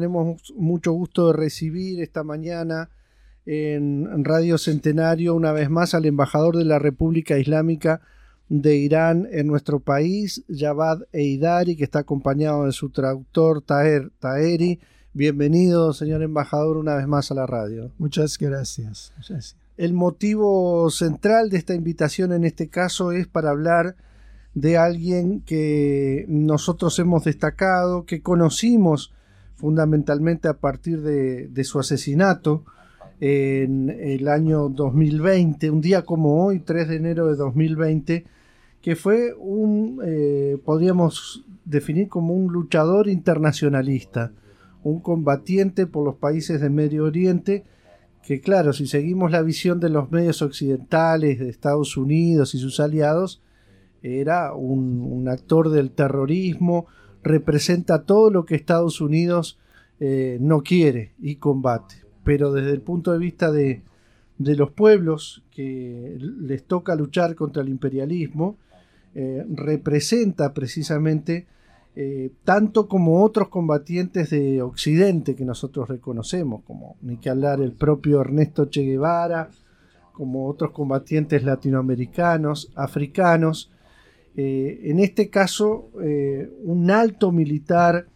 Tenemos mucho gusto de recibir esta mañana en Radio Centenario una vez más al embajador de la República Islámica de Irán en nuestro país, Javad Eidari, que está acompañado de su traductor Taher Taheri. Bienvenido, señor embajador, una vez más a la radio. Muchas gracias. El motivo central de esta invitación en este caso es para hablar de alguien que nosotros hemos destacado, que conocimos fundamentalmente a partir de, su asesinato en el año 2020, un día como hoy, 3 de enero de 2020, que fue un, eh, podríamos definir como un luchador internacionalista, un combatiente por los países de Medio Oriente, que claro, si seguimos la visión de los medios occidentales, de Estados Unidos y sus aliados, era un, actor del terrorismo, representa todo lo que Estados Unidos eh, no quiere y combate. Pero desde el punto de vista de, los pueblos que les toca luchar contra el imperialismo, eh, representa precisamente eh, tanto como otros combatientes de Occidente que nosotros reconocemos, como ni que hablar el propio Ernesto Che Guevara, como otros combatientes latinoamericanos, africanos, eh, en este caso, eh, un alto militar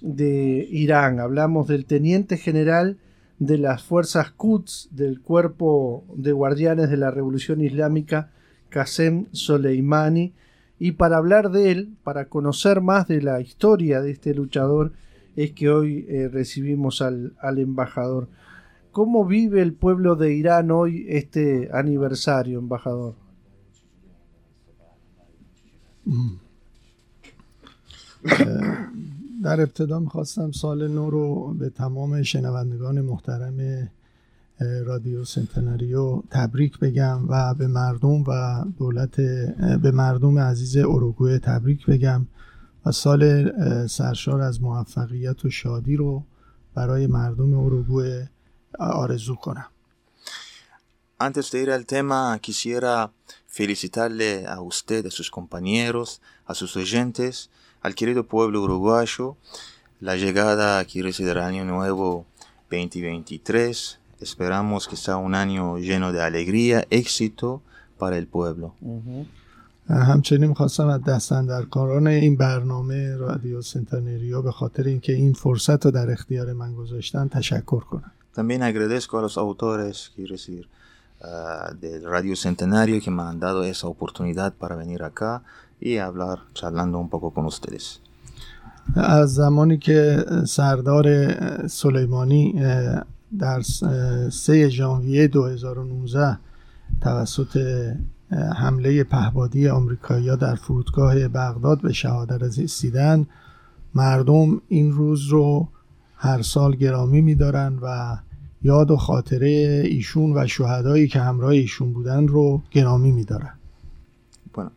de Irán. Hablamos del teniente general de las fuerzas Quds del cuerpo de guardianes de la Revolución Islámica, Qasem Soleimani. Y para hablar de él, para conocer más de la historia de este luchador, es que hoy eh, recibimos al, al embajador. ¿Cómo vive el pueblo de Irán hoy este aniversario, embajador? در ابتدا می‌خواستم سال نو رو به تمام شنوندگان محترم رادیو سنتناریو تبریک بگم و به مردم و دولت به مردم عزیز اروگوئه تبریک بگم و سال سرشار از موفقیت و شادی رو برای مردم اروگوئه آرزو کنم. Antes de ir al tema, quisiera felicitarle a usted, a sus compañeros, a sus oyentes, al querido pueblo uruguayo, la llegada aquí reside el año nuevo 2023. Esperamos que sea un año lleno de alegría, éxito para el pueblo. همچنین خواستم از دستندرکاران این برنامه رادیو سنتانریو به خاطر اینکه این فرصت رو در اختیار من گذاشتن تشکر کنم. También agradezco a los autores, quiero decir, uh, del Radio Centenario que me han dado esa oportunidad para venir acá y hablar, charlando un poco con ustedes. از زمانی که سردار سلیمانی در 3 ژانویه 2019 توسط حمله پهبادی آمریکایی‌ها در فرودگاه بغداد به شهادت رسیدن مردم این روز رو هر سال گرامی می‌دارن و یاد و خاطره ایشون و شهدایی که همراه ایشون بودن رو گرامی میدارن Bueno,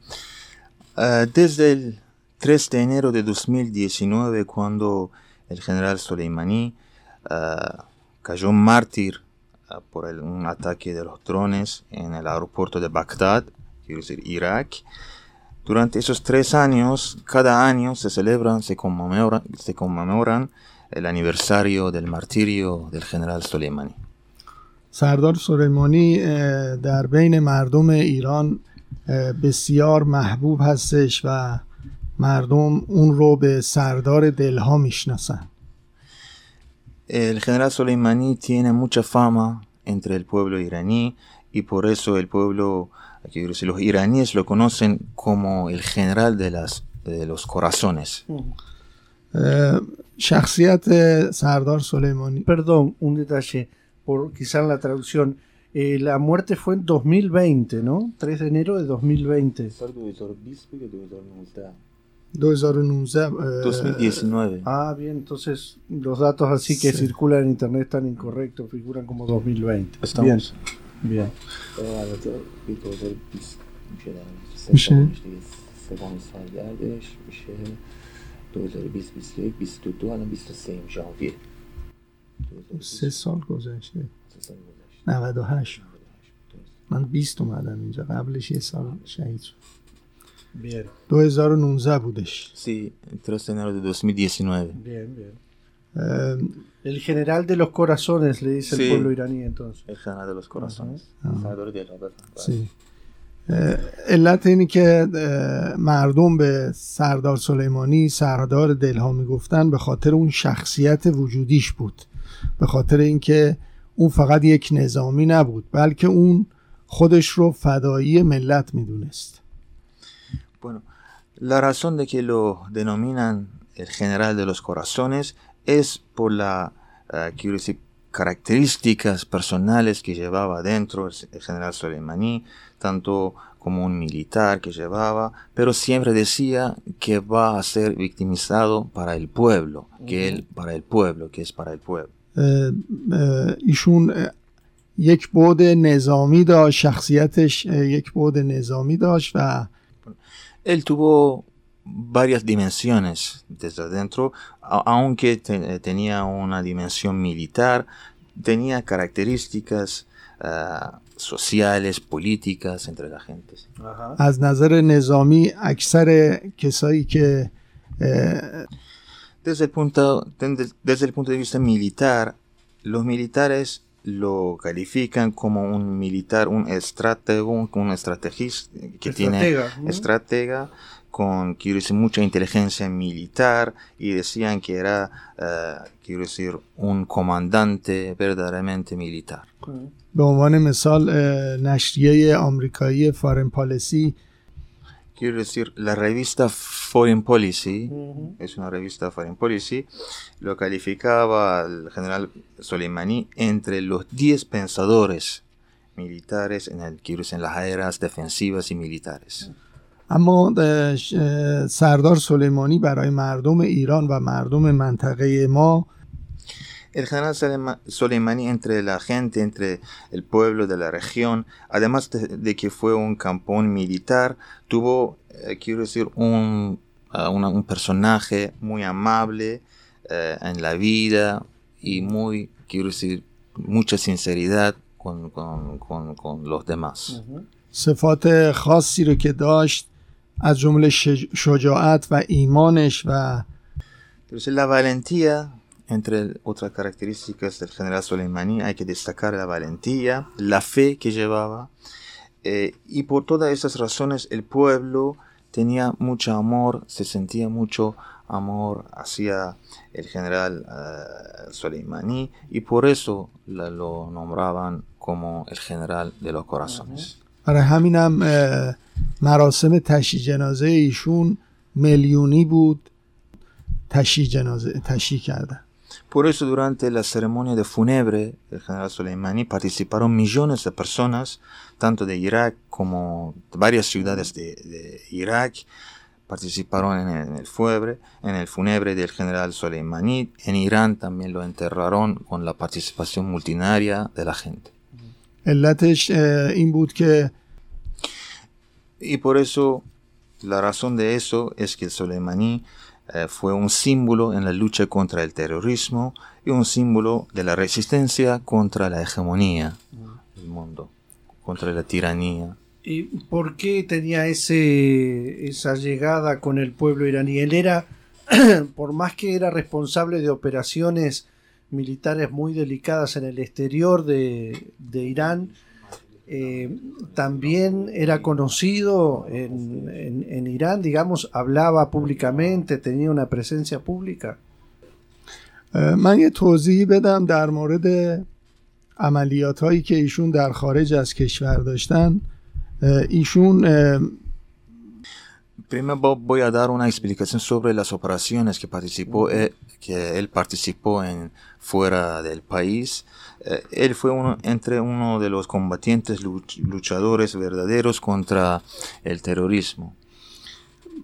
uh, desde el 3 de enero de 2019, cuando el general Soleimani uh, cayó mártir uh, por el, un ataque de los drones en el aeropuerto de Bagdad, quiero decir Irak, durante esos tres años, cada año se celebran, se conmemoran, se conmemoran el aniversario del martirio del general Soleimani. سردار سلیمانی در بین مردم ایران بسیار محبوب هستش و مردم اون رو به سردار دلها میشناسن El general Soleimani tiene mucha fama entre el pueblo iraní y por eso el pueblo, los iraníes lo conocen como el general de, las, de los corazones. شخصیت سردار سلیمانی Perdón, un detalle, por quizá en la traducción. Eh, la muerte fue en 2020, ¿no? 3 de enero de 2020. 2019 2019. Ah, bien, entonces los datos así que Sí. circulan en internet están incorrectos, figuran como 2020. Estamos. Bien, bien. ژانویه سه سال گذشته 98 من 20 اومدم اینجا قبلش یه سال شهید شد Bien, 2019 بودش Sí, el 3 de enero de 2019. bien, bien. el general de los corazones, le dice el pueblo iraní entonces. El general de los corazones. Sí. علت اینی که مردم به سردار سلیمانی سردار دلها می‌گفتن به خاطر اون شخصیت وجودیش بود. به خاطر اینکه اون فقط یک نظامی نبود بلکه اون خودش رو فدایی ملت می‌دونست. Bueno, la razón de que lo denominan el general de los corazones es por las uh, características personales que llevaba dentro el general Soleimani, tanto como un militar que llevaba, pero siempre decía que va a ser victimizado para el pueblo, que él para el pueblo, que es para el pueblo. ایشون یک بود نظامی داشت شخصیتش یک بود نظامی داشت و él tuvo varias dimensiones desde adentro, aunque te, tenía una dimensión militar, tenía características uh, sociales, políticas entre la gente. از نظر نظامی اکثر کسایی که desde el punto desde el punto de vista militar los militares lo califican como un militar un estratego un, estrategista que tiene estratega con quiero decir mucha inteligencia militar y decían que era uh, quiero decir un comandante verdaderamente militar به عنوان مثال نشریه آمریکایی فارن پالیسی Quiero decir, la revista Foreign Policy, uh -huh. es una revista Foreign Policy, lo calificaba al general Soleimani entre los 10 pensadores militares en, el, en las áreas defensivas y militares. اما سردار سلیمانی برای مردم ایران و مردم منطقه ما El general Soleimani entre la gente, entre el pueblo de la región, además de, de que fue un campón militar, tuvo, eh, quiero decir, un, uh, una, un, personaje muy amable uh, en la vida y muy, quiero decir, mucha sinceridad con, con, con, con los demás. صفات خاصی رو که داشت از جمله شجاعت و ایمانش و la valentía entre otras características del general Soleimani hay que destacar la valentía, la fe que llevaba eh, y por todas esas razones el pueblo tenía mucho amor, se sentía mucho amor hacia el general uh, Soleimani y por eso la, lo nombraban como el general de los corazones. برای همینم مراسم تشییع جنازه ایشون میلیونی بود تشییع جنازه تشییع کردن Por eso durante la ceremonia de funebre del general Soleimani participaron millones de personas, tanto de Irak como de varias ciudades de, de Irak, participaron en el, en el, funebre, en el funebre del general Soleimani. En Irán también lo enterraron con la participación multinaria de la gente. علتش این بود که y por eso la razón de eso es que el Soleimani eh, fue un símbolo en la lucha contra el terrorismo y un símbolo de la resistencia contra la hegemonía del mundo, contra la tiranía. ¿Y por qué tenía ese, esa llegada con el pueblo iraní? Él era, por más que era responsable de operaciones militares muy delicadas en el exterior de, de Irán, eh, también era conocido en, en, en, Irán, digamos, hablaba públicamente, tenía una presencia pública. من یه توضیحی بدم در مورد عملیات هایی که ایشون در خارج از کشور داشتن ایشون Primero voy a dar una explicación sobre las operaciones que participó, eh, que él participó en fuera del país. Eh, él fue uno, entre uno de los combatientes luchadores verdaderos contra el terrorismo.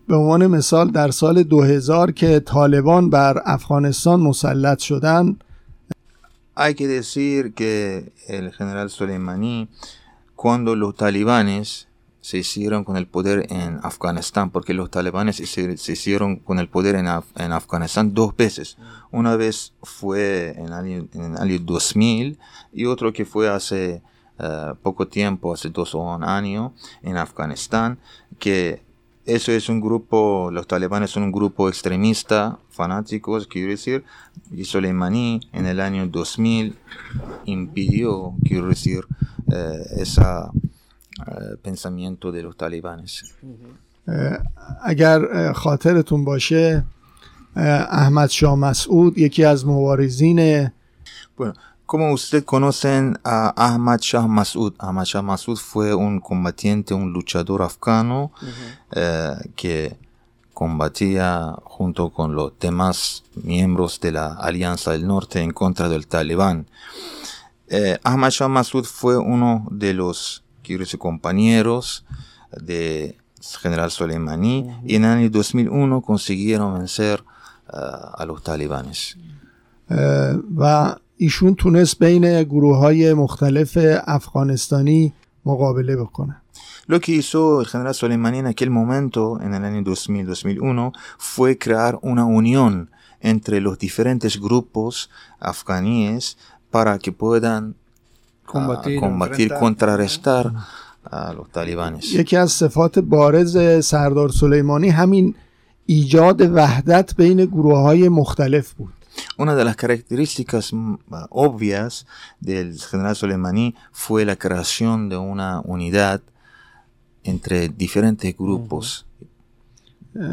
به عنوان مثال در سال 2000 که طالبان بر افغانستان مسلط شدن Hay que decir que el general Soleimani, cuando los talibanes se hicieron con el poder en Afganistán, porque los talibanes se, hicieron con el poder en, Af Afganistán dos veces. Una vez fue en el año, en el año 2000 y otro que fue hace uh, poco tiempo, hace dos o un año, en Afganistán, que eso es un grupo, los talibanes son un grupo extremista, fanáticos, quiero decir, y Soleimani en el año 2000 impidió, quiero decir, eh, ese eh, pensamiento de los talibanes. اگر خاطرتون باشه احمد شاه مسعود یکی از مبارزین bueno, como usted conocen a Ahmad Shah Massoud, Ahmad Shah Massoud fue un combatiente, un luchador afgano eh, que combatía junto con los demás miembros de la Alianza del Norte en contra del Talibán. Eh, Ahmad Shah Massoud fue uno de los compañeros de general Soleimani y en el año 2001 consiguieron vencer uh, a los talibanes. و ایشون تونست بین گروه های مختلف افغانستانی مقابله بکنه Lo que hizo el general Soleimani en aquel momento, en el año 2000-2001, fue crear una unión entre los diferentes grupos afganíes para que puedan combatir, uh, combatir contrarrestar a los talibanes. یکی از صفات بارز سردار سلیمانی همین ایجاد وحدت بین گروه های مختلف بود. Una de las características obvias del general Soleimani fue la creación de una unidad entre diferentes grupos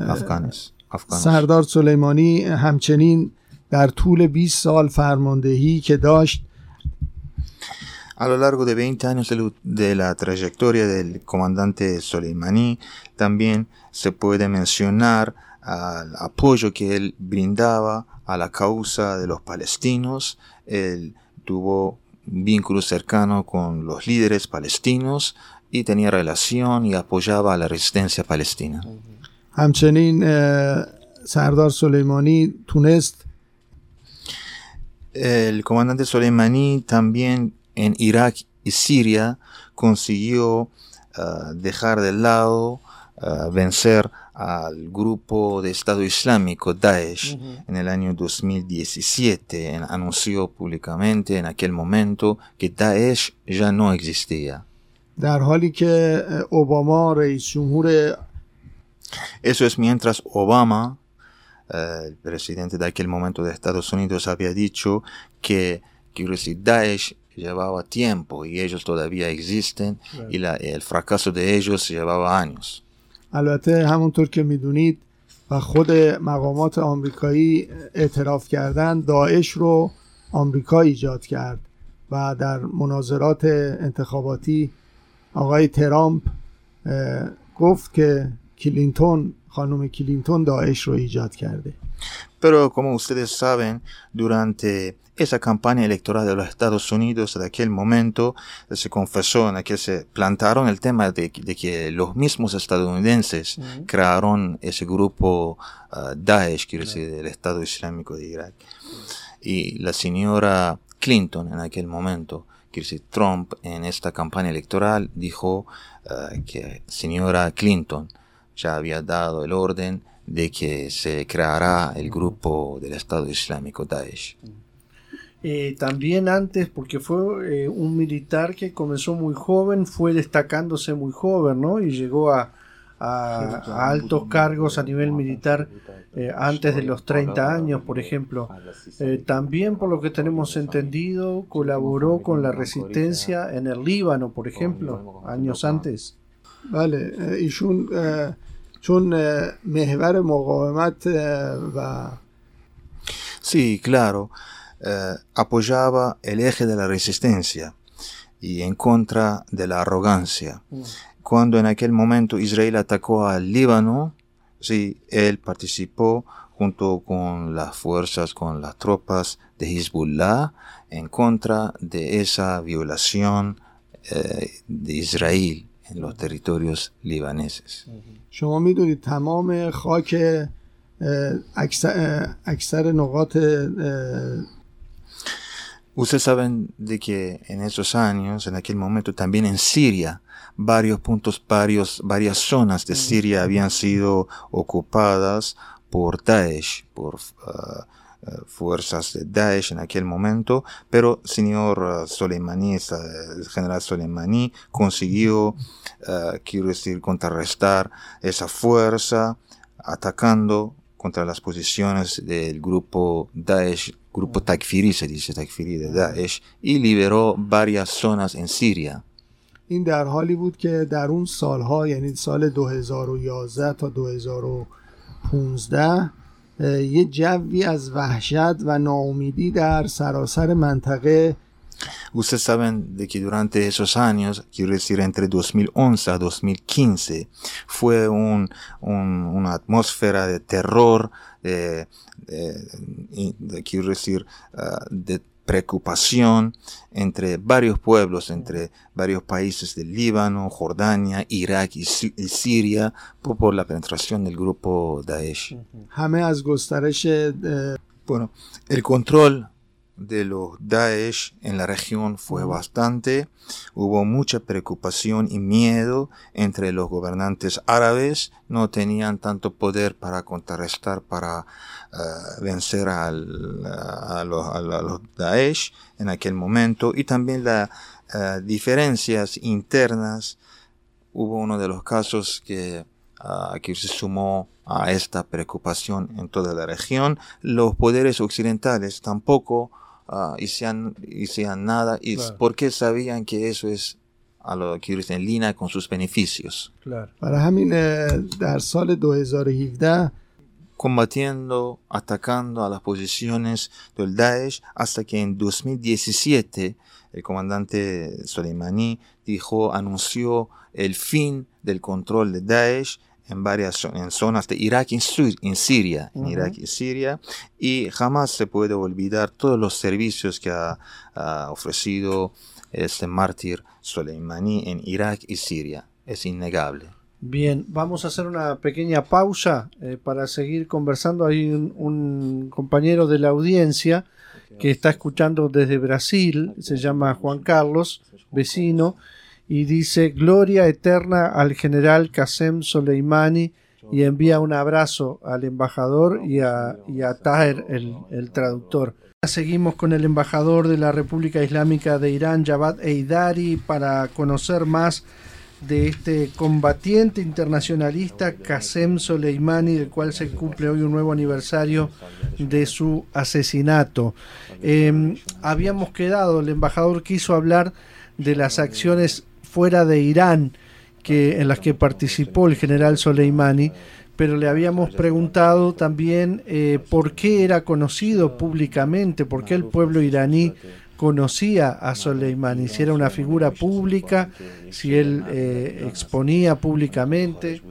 afganos. سردار سلیمانی همچنین در طول 20 سال فرماندهی که داشت A lo largo de 20 años de la trayectoria del comandante Soleimani, también se puede mencionar al apoyo que él brindaba a la causa de los palestinos. Él tuvo vínculo cercano con los líderes palestinos y tenía relación y apoyaba a la resistencia palestina. El comandante Soleimani también en Irak y Siria consiguió uh, dejar de lado, uh, vencer al grupo de Estado Islámico Daesh uh -huh. en el año 2017. En, anunció públicamente en aquel momento que Daesh ya no existía. در حالی که اوباما رئیس جمهور Eso es mientras Obama, uh, el presidente de aquel momento de Estados Unidos, había dicho que, quiero decir, Daesh llevaba tiempo y ellos todavía existen right. y la, el fracaso de ellos llevaba años. البته همونطور که می‌دونید و خود مقامات آمریکایی اعتراف کردن داعش رو آمریکا ایجاد کرد و در مناظرات انتخاباتی آقای ترامپ گفت که کلینتون خانم کلینتون داعش رو ایجاد کرده Pero como ustedes saben, durante esa campaña electoral de los Estados Unidos de aquel momento se confesó en la que se plantaron el tema de, de que los mismos estadounidenses uh -huh. crearon ese grupo uh, Daesh, quiero decir, del Estado Islámico de Irak. Y la señora Clinton en aquel momento, quiero decir, Trump en esta campaña electoral dijo uh, que señora Clinton ya había dado el orden de que se creará el grupo del Estado Islámico Daesh. Eh, también antes, porque fue eh, un militar que comenzó muy joven, fue destacándose muy joven, ¿no? Y llegó a, a, a altos cargos a nivel militar eh, antes de los 30 años, por ejemplo. Eh, también, por lo que tenemos entendido, colaboró con la resistencia en el Líbano, por ejemplo, años antes. Vale, ایشون چون محور مقاومت و Sí, claro. Eh, apoyaba el eje de la resistencia y en contra de la arrogancia. Mm. Cuando en aquel momento Israel atacó al Líbano, sí, él participó junto con las fuerzas, con las tropas de Hezbollah en contra de esa violación eh, de Israel en los territorios libaneses. شما میدونید تمام خاک اکثر, اکثر نقاط Ustedes saben de que en esos años, en aquel momento, también en Siria, varios puntos, varios, varias zonas de Siria habían sido ocupadas por Daesh, por uh, fuerzas de Daesh en aquel momento, pero señor Soleimani, el general Soleimani, consiguió, quiero decir, contrarrestar esa fuerza atacando contra las posiciones del grupo Daesh, grupo Takfiri, se dice Takfiri de Daesh, y liberó varias zonas en Siria. این در حالی بود که در اون سالها یعنی سال 2011 تا 2015 یه جوی از وحشت و ناامیدی در سراسر منطقه Ustedes saben de que durante esos años, quiero decir entre 2011 a 2015, fue un, un, una atmósfera de terror, de, de, de quiero decir, uh, de preocupación entre varios pueblos, entre varios países del Líbano, Jordania, Irak y, Siria por, por, la penetración del grupo Daesh. Bueno, el control de los Daesh en la región fue bastante. Hubo mucha preocupación y miedo entre los gobernantes árabes. No tenían tanto poder para contrarrestar, para uh, vencer al, a, los, a, los, Daesh en aquel momento. Y también las uh, diferencias internas. Hubo uno de los casos que uh, que se sumó a esta preocupación en toda la región. Los poderes occidentales tampoco uh, hicieran, hicieran nada y claro. porque sabían que eso es a lo que en línea con sus beneficios. Claro. برای همین در سال 2017 combatiendo, atacando a las posiciones del Daesh hasta que en 2017 el comandante Soleimani dijo, anunció el fin del control de Daesh en varias en zonas de Irak y en Siria, en uh -huh. Irak y Siria, y jamás se puede olvidar todos los servicios que ha, ha ofrecido este mártir Soleimani en Irak y Siria. Es innegable. Bien, vamos a hacer una pequeña pausa eh, para seguir conversando. Hay un, un, compañero de la audiencia que está escuchando desde Brasil, se llama Juan Carlos, vecino, y dice gloria eterna al general Qasem Soleimani y envía un abrazo al embajador y a, y a Taher, el, el traductor. Seguimos con el embajador de la República Islámica de Irán, Javad Eidari, para conocer más de este combatiente internacionalista Qasem Soleimani, del cual se cumple hoy un nuevo aniversario de su asesinato. Eh, habíamos quedado, el embajador quiso hablar de las acciones fuera de Irán que, en las que participó el general Soleimani, pero le habíamos preguntado también eh, por qué era conocido públicamente, por qué el pueblo iraní conocía a Soleimani, si era una figura pública, si él eh, exponía públicamente.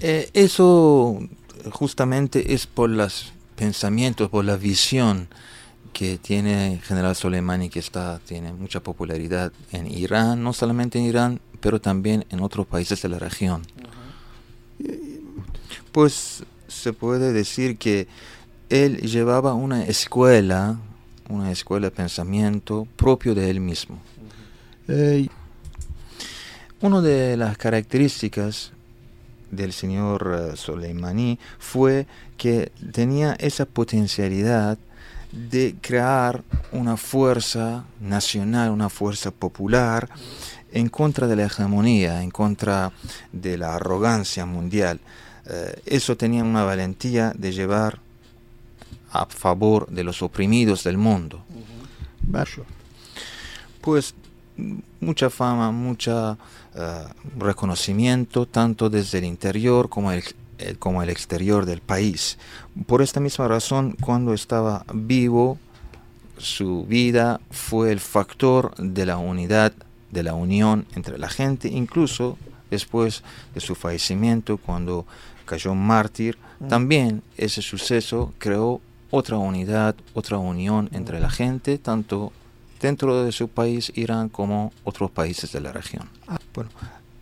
Eh, eso justamente es por los pensamientos, por la visión que tiene el general Soleimani, que está, tiene mucha popularidad en Irán, no solamente en Irán, pero también en otros países de la región. Uh -huh. Pues se puede decir que él llevaba una escuela, una escuela de pensamiento propio de él mismo. Uh -huh. eh, una de las características del señor uh, Soleimani fue que tenía esa potencialidad de crear una fuerza nacional, una fuerza popular en contra de la hegemonía, en contra de la arrogancia mundial. Eh, eso tenía una valentía de llevar a favor de los oprimidos del mundo. Uh -huh. Pues mucha fama, mucho uh, reconocimiento, tanto desde el interior como el, el, como el exterior del país. Por esta misma razón, cuando estaba vivo, su vida fue el factor de la unidad, de la unión entre la gente, incluso después de su fallecimiento, cuando cayó mártir, mm. también ese suceso creó otra unidad, otra unión entre la gente, tanto dentro de su país, Irán, como otros países de la región. Bueno,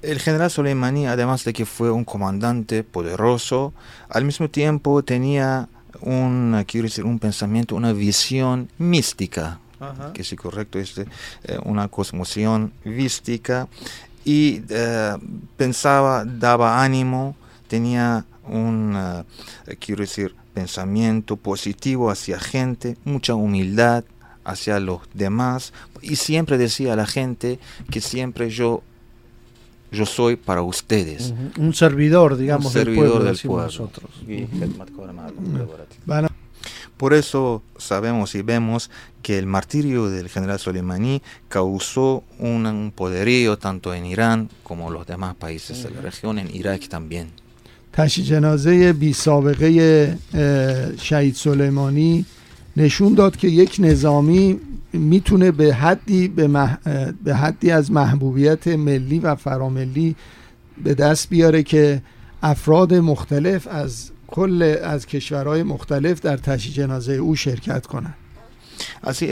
el general Soleimani, además de que fue un comandante poderoso, al mismo tiempo tenía un, quiero decir, un pensamiento, una visión mística, Ajá. que si correcto es eh, una cosmoción mística, y eh, pensaba, daba ánimo, tenía un, eh, quiero decir, pensamiento positivo hacia gente, mucha humildad hacia los demás y siempre decía a la gente que siempre yo yo soy para ustedes. Un servidor, digamos, Un servidor del del pueblo, pueblo. nosotros. Bueno, Por eso sabemos y vemos que el martirio del general Soleimani causó un, un poderío tanto en Irán como en los demás países de la región, en Irak también. تشییع جنازه بی سابقه اه، شهید سلیمانی نشون داد که یک نظامی می‌تونه به حدی به, مح- به حدی از محبوبیت ملی و فراملی به دست بیاره که افراد مختلف از کل از کشورهای مختلف در تشییع جنازه او شرکت کنند. Así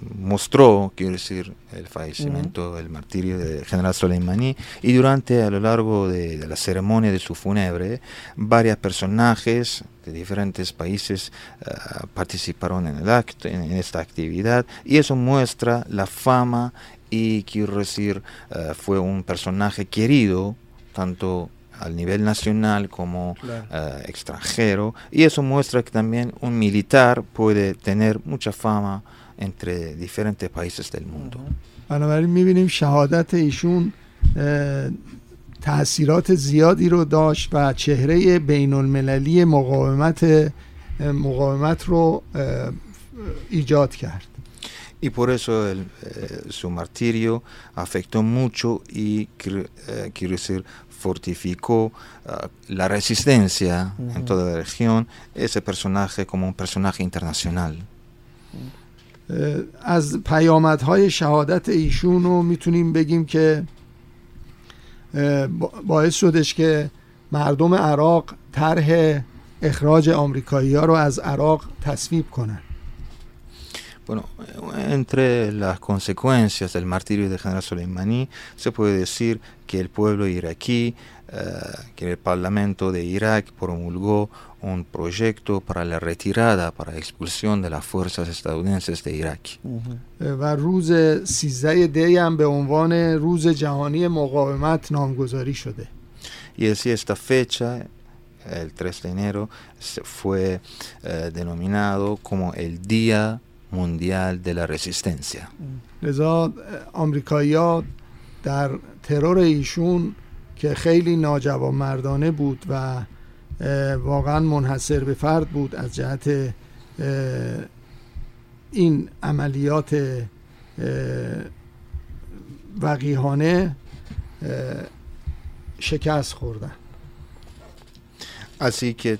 mostró, quiero decir, el fallecimiento, el martirio del general Soleimani. Y durante a lo largo de, de la ceremonia de su fúnebre, varios personajes de diferentes países ah, participaron en el acto, en, en esta actividad. Y eso muestra la fama y quiero decir, ah, fue un personaje querido tanto al nivel nacional como Claro. eh, extranjero. Y eso muestra que también un militar puede tener mucha fama entre diferentes países del mundo. بنابراین میبینیم شهادت ایشون اه، تاثیرات زیادی رو داشت و چهره بین المللی مقاومت اه، مقاومت رو اه، ایجاد کرد Y por eso el, eh, su martirio afectó mucho y quiero eh, quiero decir fortificó ah, la resistencia en Ujú. toda la región, ese personaje como un personaje internacional. اه، از پیامدهای شهادت ایشون رو می‌تونیم بگیم که باعث شدش که مردم عراق طرح اخراج آمریکایی ها رو از عراق تصویب کنن. Bueno, entre las consecuencias del martirio de general Soleimani se puede decir que el pueblo iraquí, que el parlamento de Irak promulgó un proyecto para la retirada, para la expulsión de las fuerzas estadounidenses de Irak. و روز 13 دی هم به عنوان روز جهانی مقاومت نامگذاری شده Y así esta fecha, el 3 de enero, se fue eh, denominado como el Día Mundial de la Resistencia. لذا آمریکایی‌ها در ترور ایشون که خیلی ناجوانمردانه بود و واقعا منحصر به فرد بود از جهت این عملیات اه، شکست خوردن Así que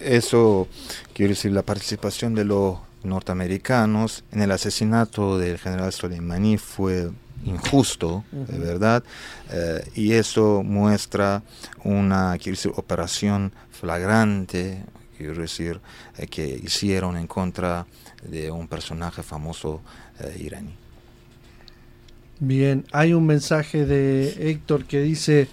eso, quiero decir, la participación de los norteamericanos en el asesinato del general Soleimani fue injusto, de verdad, eh, y eso muestra una, decir, operación flagrante, quiero decir, eh, que hicieron en contra de un personaje famoso eh, iraní. Bien, hay un mensaje de Héctor que dice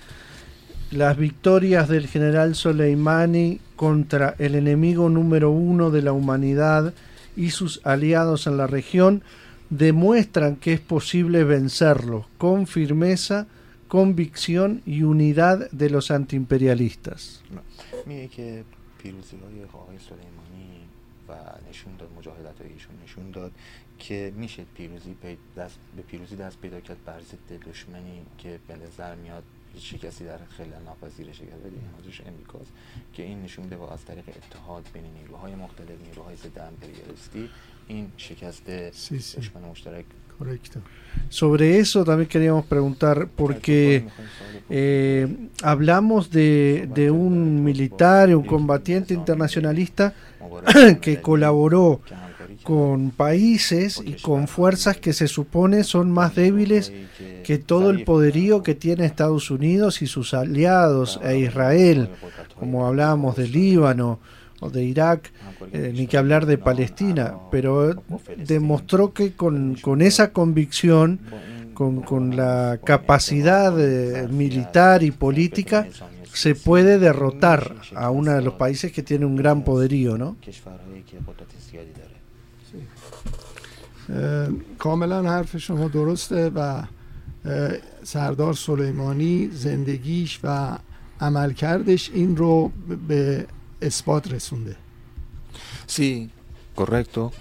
las victorias del general Soleimani contra el enemigo número uno de la humanidad y sus aliados en la región demuestran que es posible vencerlos con firmeza, convicción y unidad de los antiimperialistas. میگه که پیروزی سلیمانی و نشون داد ایشون نشون که میشه پیروزی پی- دست به پیروزی دست پیدا کرد بر ضد دشمنی که به نظر میاد هیچ شکستی در خلال ناپذیر شکست ولی منظورش امریکاست که این نشون میده با از طریق اتحاد بین نیروهای مختلف نیروهای ضد امپریالیستی این شکست Sí, sí. دشمن مشترک correcto. Sobre eso también queríamos preguntar porque eh, hablamos de, de un militar, un combatiente internacionalista que colaboró con países y con fuerzas que se supone son más débiles que todo el poderío que tiene Estados Unidos y sus aliados e Israel, como hablábamos de Líbano o de Irak, eh, ni que hablar de Palestina, pero demostró que con, con esa convicción, con, con la capacidad eh, militar y política, se puede derrotar a uno de los países que tiene un gran poderío, ¿no? کشورهایی که قدرت زیادی داره کاملا حرف شما درسته و سردار سلیمانی زندگیش و عملکردش این رو به اثبات رسونده Sí, correcto.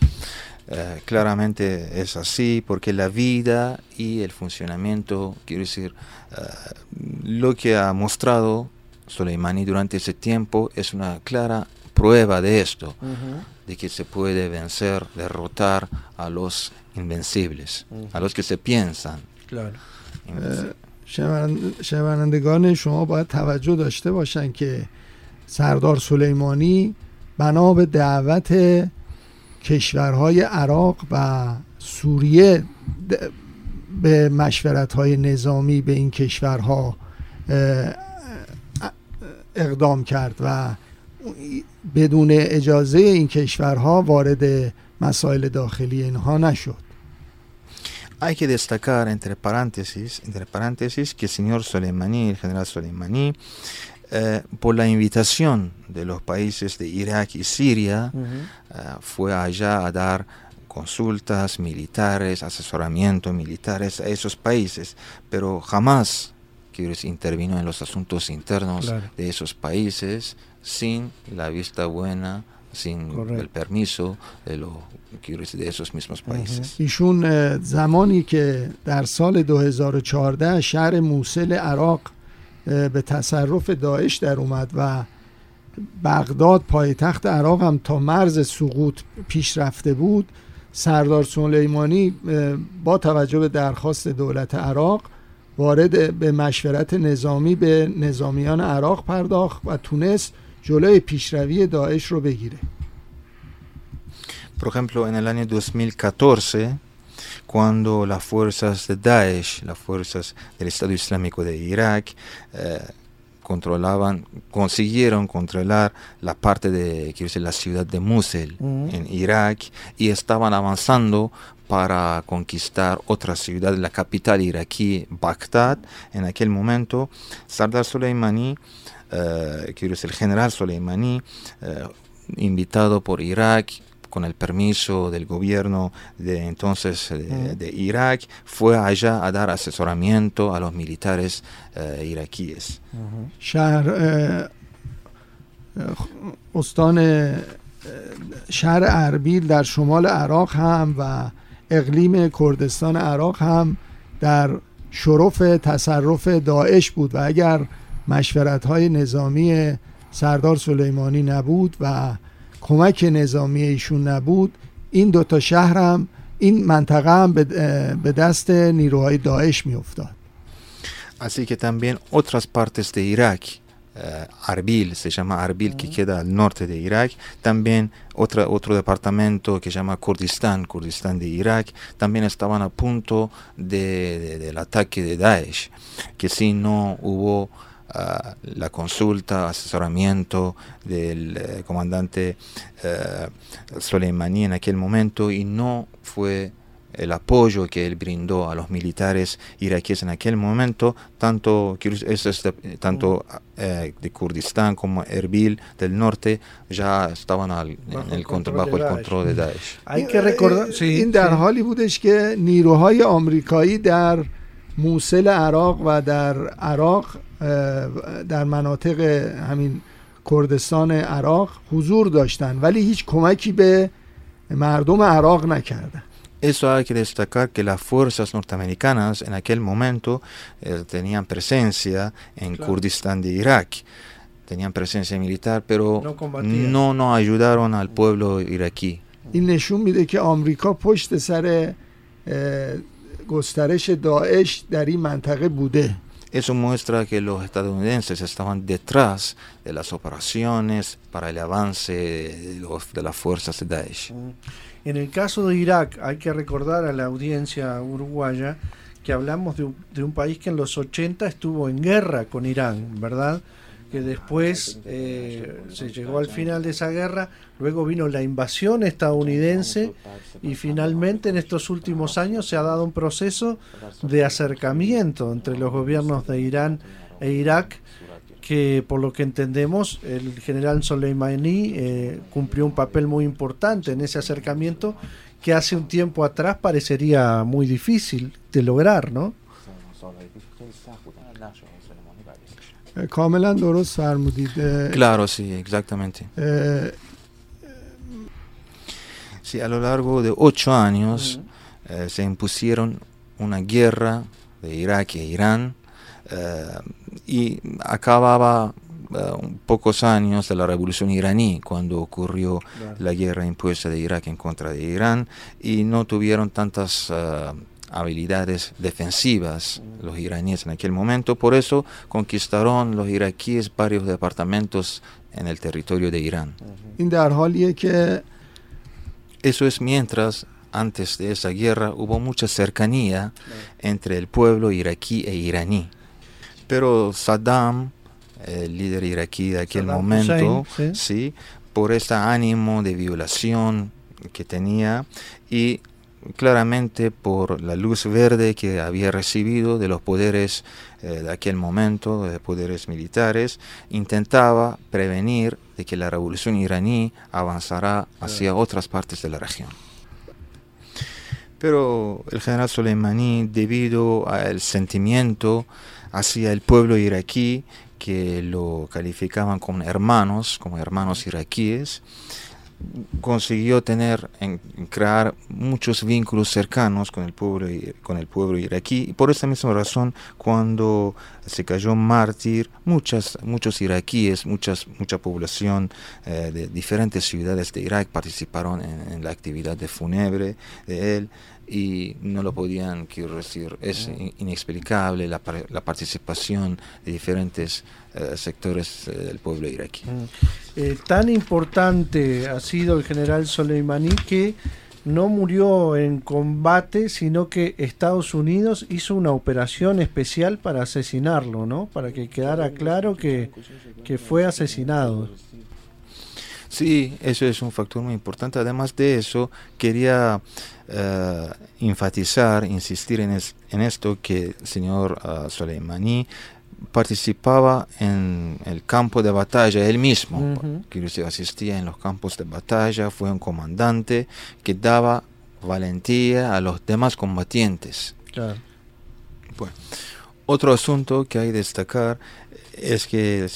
Eh, claramente es así porque la vida y el funcionamiento, quiero decir, eh, lo que ha mostrado Soleimani durante ese tiempo es una clara prueba de esto, de que se puede vencer, derrotar a los invencibles, a los que se piensan. Claro. شنوندگان شما باید توجه داشته باشن که سردار سلیمانی بنا به دعوت کشورهای عراق و سوریه به مشورت های نظامی به این کشورها اقدام کرد و بدون اجازه این کشورها وارد مسائل داخلی اینها نشد. Hay que destacar entre paréntesis, entre paréntesis que el señor Soleimani, el general Soleimani, eh, por la invitación de los países de Irak y Siria, uh -huh. eh, fue allá a dar consultas militares, asesoramiento militares a esos países, pero jamás Kyrgyz intervino en los asuntos internos claro. de esos países sin la vista buena sin Correct. el permiso de, lo, de esos mismos países. ایشون زمانی که در سال 2014 شهر موسل عراق به تصرف داعش در اومد و بغداد پایتخت عراق هم تا مرز سقوط پیش رفته بود. سردار سلیمانی با توجه به درخواست دولت عراق وارد به مشورت نظامی به نظامیان عراق پرداخت و تونست جلوی پیشروی داعش رو بگیره. Por ejemplo, en el año 2014, cuando las fuerzas de Daesh, las fuerzas del Estado Islámico de Irak, eh, controlaban, consiguieron controlar la parte de quiero decir, la ciudad de Mosul uh -huh. en Irak y estaban avanzando para conquistar otra ciudad, la capital iraquí, Bagdad. En aquel momento, Sardar Soleimani, eh, quiero decir, el general Soleimani, eh, invitado por Irak, con el permiso del gobierno de entonces de, de Irak, fue allá a dar asesoramiento a los militares uh, iraquíes. شهر استان شهر اربیل در شمال عراق هم و اقلیم کردستان عراق هم در شرف تصرف داعش بود و اگر مشورت های نظامی سردار سلیمانی نبود و کمک نظامی ایشون نبود این دوتا شهر هم این منطقه هم به دست نیروهای داعش می افتاد Así que también otras partes de Irak, eh, Arbil, se llama Arbil, uh -huh. que queda al norte de Irak, también otra, otro departamento que se llama Kurdistán, Kurdistán de Irak, también estaban a punto de, de, del ataque de Daesh, que si no hubo Uh, la consulta, asesoramiento del uh, comandante uh, Soleimani en aquel momento y no fue el apoyo que él brindó a los militares iraquíes en aquel momento, tanto, eso es de, tanto eh, de Kurdistán como Erbil del norte ya estaban al, en el control, bajo el control de Daesh. Hay que recordar, sí, این در حالی بودش که نیروهای آمریکایی در موسل عراق و در عراق در مناطق همین کردستان عراق حضور داشتن ولی هیچ کمکی به مردم عراق نکردن Eso hay que destacar que las fuerzas norteamericanas en aquel momento eh, tenían presencia en claro. Kurdistán de Irak, tenían presencia militar, pero no, no, no ayudaron al pueblo iraquí. این نشون میده که آمریکا پشت سر گسترش داعش در این منطقه بوده Eso muestra que los estadounidenses estaban detrás de las operaciones para el avance de, los, de las fuerzas de Daesh. En el caso de Irak, hay que recordar a la audiencia uruguaya que hablamos de un, de un país que en los 80 estuvo en guerra con Irán, ¿verdad? Que después eh, se llegó al final de esa guerra, luego vino la invasión estadounidense y finalmente en estos últimos años se ha dado un proceso de acercamiento entre los gobiernos de Irán e Irak que por lo que entendemos el general Soleimani eh, cumplió un papel muy importante en ese acercamiento que hace un tiempo atrás parecería muy difícil de lograr, ¿no? Claro, sí, exactamente. Sí, a lo largo de ocho años eh, se impusieron una guerra de Irak e Irán eh, y acababa uh, pocos años de la revolución iraní cuando ocurrió claro. la guerra impuesta de Irak en contra de Irán y no tuvieron tantas uh, habilidades defensivas los iraníes en aquel momento. Por eso conquistaron los iraquíes varios departamentos en el territorio de Irán. Eso es mientras antes de esa guerra hubo mucha cercanía entre el pueblo iraquí e iraní. Pero Saddam, el líder iraquí de aquel Saddam momento, Hussein, ¿sí? ¿sí? por este ánimo de violación que tenía y claramente por la luz verde que había recibido de los poderes eh, de aquel momento, de poderes militares, intentaba prevenir de que la revolución iraní avanzara hacia otras partes de la región. Pero el general Soleimani, debido al sentimiento hacia el pueblo iraquí, que lo calificaban como hermanos, como hermanos iraquíes, consiguió tener en, crear muchos vínculos cercanos con el pueblo con el pueblo iraquí. Y por esa misma razón cuando se cayó mártir muchas muchos iraquíes muchas mucha población eh, de diferentes ciudades de Irak participaron en, en, la actividad de fúnebre de él y no lo podían quiero decir es inexplicable la, la participación de diferentes eh, sectores eh, del pueblo iraquí eh, tan importante ha sido el general Soleimani que no murió en combate, sino que Estados Unidos hizo una operación especial para asesinarlo, ¿no? Para que quedara claro que, que fue asesinado. Sí, eso es un factor muy importante. Además de eso, quería uh, enfatizar, insistir en, es, en, esto que el señor uh, Soleimani participaba en el campo de batalla él mismo, uh -huh. decir, asistía en los campos de batalla, fue un comandante que daba valentía a los demás combatientes. Claro. Bueno, otro asunto que hay que destacar es que el,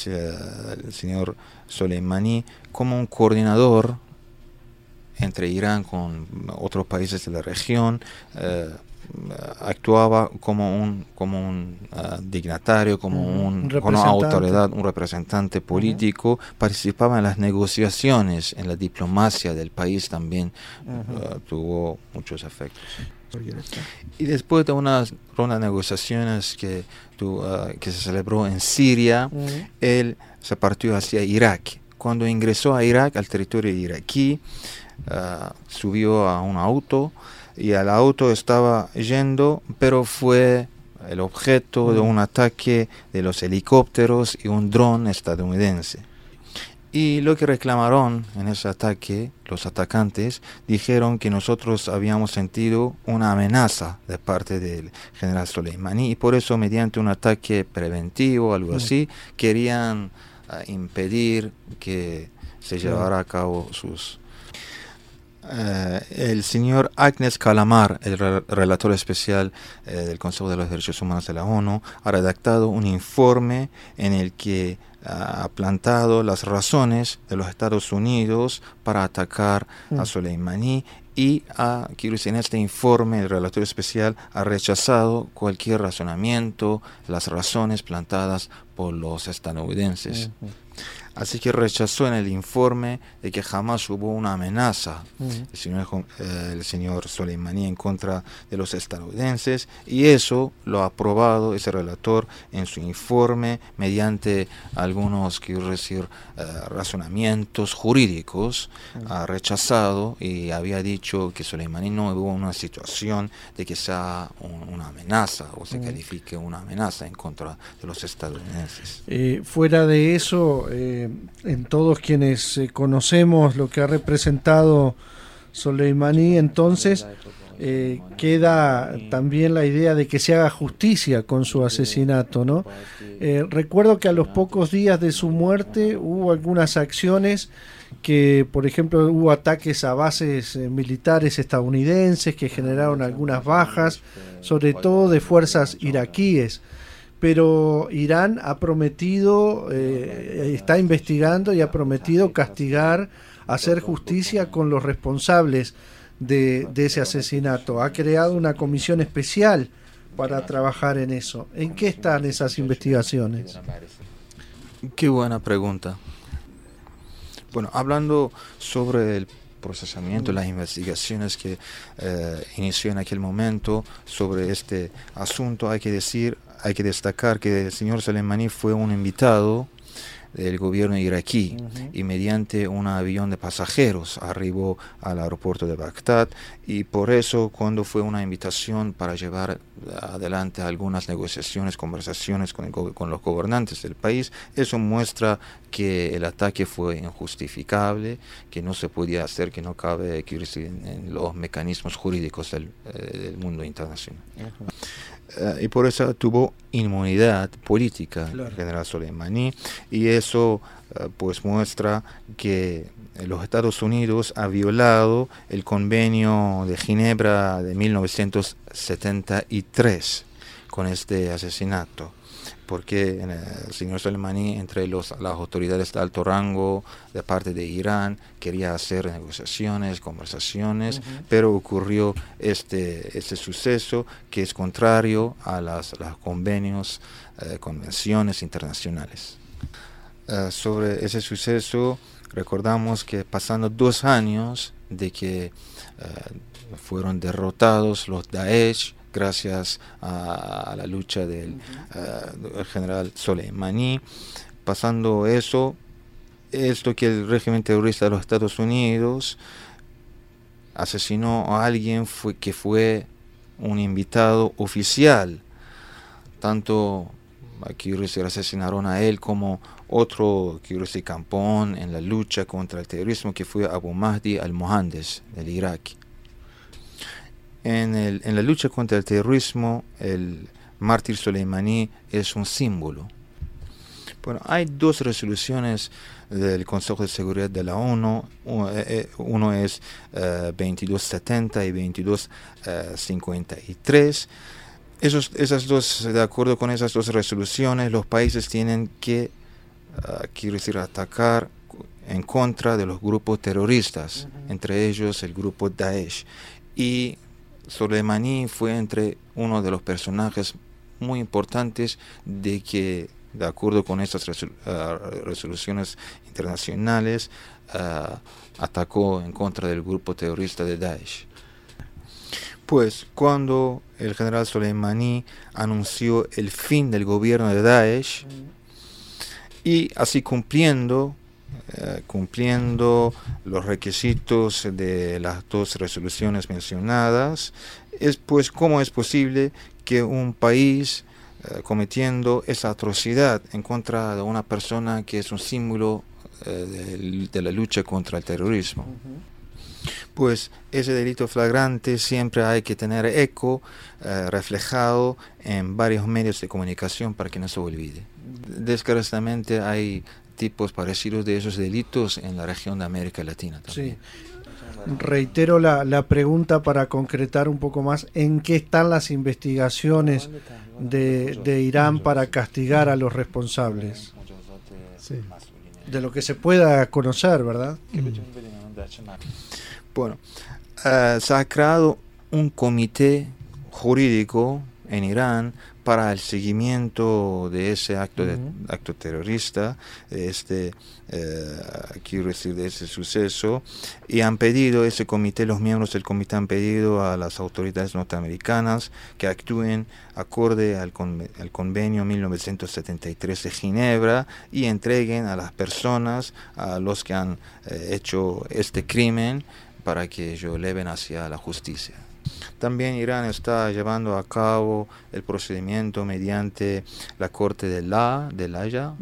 el señor Soleimani, como un coordinador entre Irán con otros países de la región, eh, actuaba como un, como un uh, dignatario, como un, un una autoridad, un representante político, uh -huh. participaba en las negociaciones, en la diplomacia del país también uh -huh. uh, tuvo muchos efectos. Y después de unas ronda de negociaciones que, tu, que se celebró en Siria, él se partió hacia Irak. Cuando ingresó a Irak, al territorio iraquí, subió a un auto, y el auto estaba yendo, pero fue el objeto de un ataque de los helicópteros y un dron estadounidense. Y lo que reclamaron en ese ataque, los atacantes, dijeron que nosotros habíamos sentido una amenaza de parte del general Soleimani y por eso mediante un ataque preventivo, algo así, querían uh, impedir que se llevara a cabo sus, Uh, el señor Agnes Calamar, el re relator especial uh, del Consejo de los Derechos Humanos de la ONU, ha redactado un informe en el que uh, ha plantado las razones de los Estados Unidos para atacar mm. a Soleimani y ha, quiero decir, en este informe el relator especial ha rechazado cualquier razonamiento, las razones plantadas por los estadounidenses. Mm -hmm. Así que rechazó en el informe de que jamás hubo una amenaza uh -huh. el, señor, eh, el señor Soleimani en contra de los estadounidenses y eso lo ha aprobado ese relator en su informe mediante algunos, quiero decir, eh, razonamientos jurídicos. Uh -huh. Ha rechazado y había dicho que Soleimani no hubo una situación de que sea un, una amenaza o se uh -huh. califique una amenaza en contra de los estadounidenses. Eh, fuera de eso, eh, en todos quienes eh, conocemos lo que ha representado Soleimani, entonces eh, queda también la idea de que se haga justicia con su asesinato, ¿no? Eh, recuerdo que a los pocos días de su muerte hubo algunas acciones que, por ejemplo, hubo ataques a bases eh, militares estadounidenses que generaron algunas bajas, sobre todo de fuerzas iraquíes. Pero Irán ha prometido, está investigando y ha prometido castigar, hacer justicia con los responsables de, ese asesinato. Ha creado una comisión especial para trabajar en eso. ¿En qué están esas investigaciones? Qué buena pregunta. Bueno, hablando sobre el procesamiento, las investigaciones que eh, inició en aquel momento sobre este asunto, hay que decir, hay que destacar que el señor Soleimani fue un invitado del gobierno iraquí y mediante un avión de pasajeros arribó al aeropuerto de Bagdad y por eso cuando fue una invitación para llevar adelante algunas negociaciones, conversaciones con, con los gobernantes del país, eso muestra que el ataque fue injustificable, que no se podía hacer, que no cabe en, los mecanismos jurídicos del, eh, mundo internacional. Eh, y por eso tuvo inmunidad política el general Soleimani y eso eh, pues muestra que los Estados Unidos ha violado el convenio de Ginebra de 1973 con este asesinato porque el señor Soleimani, entre los, las autoridades de alto rango de parte de Irán, quería hacer negociaciones, conversaciones, pero ocurrió este, este suceso que es contrario a las, los convenios, eh, convenciones internacionales. Eh, sobre ese suceso, recordamos que pasando dos años de que eh, fueron derrotados los Daesh, gracias a, la lucha del general Soleimani. Pasando eso, esto que el régimen terrorista de los Estados Unidos asesinó a alguien fue, que fue un invitado oficial. Tanto aquí asesinaron a él como otro decir campón en la lucha contra el terrorismo que fue Abu Mahdi al-Mohandes del Irak. En, el, en la lucha contra el terrorismo, el mártir Soleimani es un símbolo. Bueno, hay dos resoluciones del Consejo de Seguridad de la ONU. Uno eh, es 2270 eh, y 2253. Esos, esas dos, de acuerdo con esas dos resoluciones, los países tienen que, uh, quiero decir, atacar en contra de los grupos terroristas, entre ellos el grupo Daesh. Y Soleimani fue entre uno de los personajes muy importantes de que, de acuerdo con estas ah, resoluciones internacionales, ah, atacó en contra del grupo terrorista de Daesh. Pues cuando el general Soleimani anunció el fin del gobierno de Daesh y así cumpliendo eh, cumpliendo los requisitos de las dos resoluciones mencionadas, es pues cómo es posible que un país eh, cometiendo esa atrocidad en contra de una persona que es un símbolo eh, de, la lucha contra el terrorismo. Pues ese delito flagrante siempre hay que tener eco reflejado en varios medios de comunicación para que no se olvide. Desgraciadamente hay tipos parecidos de esos delitos en la región de América Latina. Sí. Reitero la, la, pregunta para concretar un poco más en qué están las investigaciones de, de Irán para castigar a los responsables. De lo que se pueda conocer, ¿verdad? Bueno, eh, se ha creado un comité jurídico en Irán para el seguimiento de ese acto, de, acto terrorista, este, eh, quiero decir, de ese suceso, y han pedido, ese comité, los miembros del comité han pedido a las autoridades norteamericanas que actúen acorde al, convenio 1973 de Ginebra y entreguen a las personas, a los que han eh, hecho este crimen, para que ellos leven hacia la justicia. También Irán está llevando a cabo el procedimiento mediante la Corte de la de la Haya,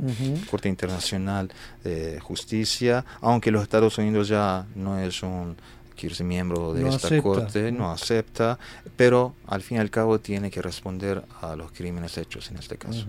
Corte Internacional de Justicia, aunque los Estados Unidos ya no es un que es miembro de esta corte, no acepta, pero al fin y al cabo tiene que responder a los crímenes hechos en este caso.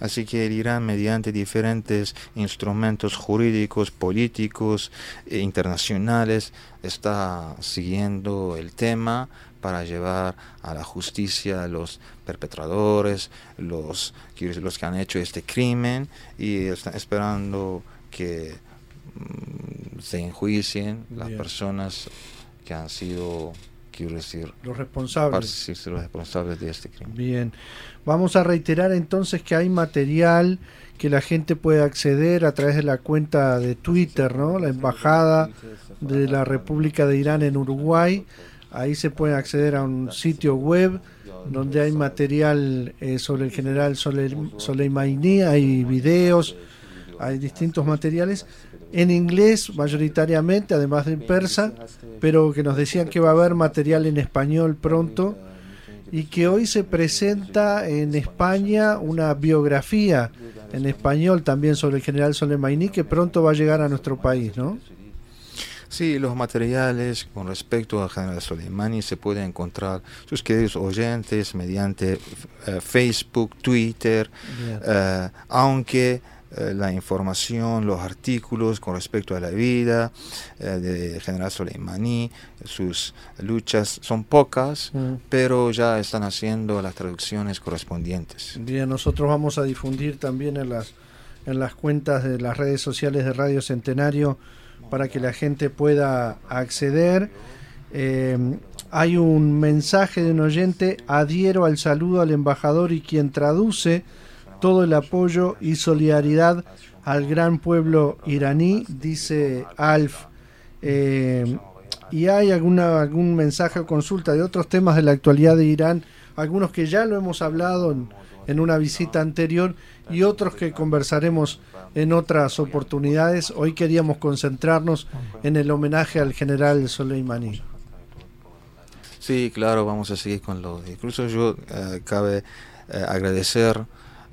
Así que el Irán, mediante diferentes instrumentos jurídicos, políticos e internacionales, está siguiendo el tema para llevar a la justicia a los perpetradores, los, los que han hecho este crimen y está esperando que mm, se enjuicien las personas que han sido quiero decir, los responsables. los responsables de este crimen. Bien, vamos a reiterar entonces que hay material que la gente puede acceder a través de la cuenta de Twitter, ¿no? La embajada de la República de Irán en Uruguay. Ahí se puede acceder a un sitio web donde hay material eh, sobre el general Soleimani, hay videos, hay distintos materiales en inglés mayoritariamente, además de en persa, pero que nos decían que va a haber material en español pronto y que hoy se presenta en España una biografía en español también sobre el general Soleimani que pronto va a llegar a nuestro país, ¿no? Sí, los materiales con respecto al general Soleimani se pueden encontrar sus queridos oyentes mediante eh, Facebook, Twitter, eh, aunque eh, la información, los artículos con respecto a la vida eh, de general Soleimani, sus luchas son pocas, mm. pero ya están haciendo las traducciones correspondientes. Bien, nosotros vamos a difundir también en las, en las cuentas de las redes sociales de Radio Centenario para que la gente pueda acceder. Eh, hay un mensaje de un oyente, adhiero al saludo al embajador y quien traduce todo el apoyo y solidaridad al gran pueblo iraní, dice Alf. Eh, y hay alguna, algún mensaje o consulta de otros temas de la actualidad de Irán, algunos que ya lo hemos hablado en, una visita anterior y otros que conversaremos en otras oportunidades. Hoy queríamos concentrarnos en el homenaje al general Soleimani. Sí, claro, vamos a seguir con lo. Incluso yo eh, cabe eh, agradecer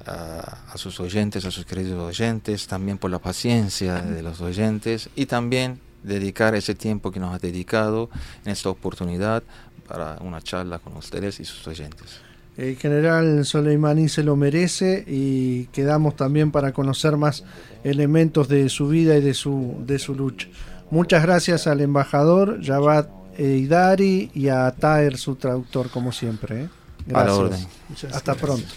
a, sus oyentes, a sus queridos oyentes, también por la paciencia de los oyentes y también dedicar ese tiempo que nos ha dedicado en esta oportunidad para una charla con ustedes y sus oyentes. El general Soleimani se lo merece y quedamos también para conocer más elementos de su vida y de su, de su lucha. Muchas gracias al embajador Javad Idari y a Taher, su traductor, como siempre. ¿eh? A la orden. Hasta pronto.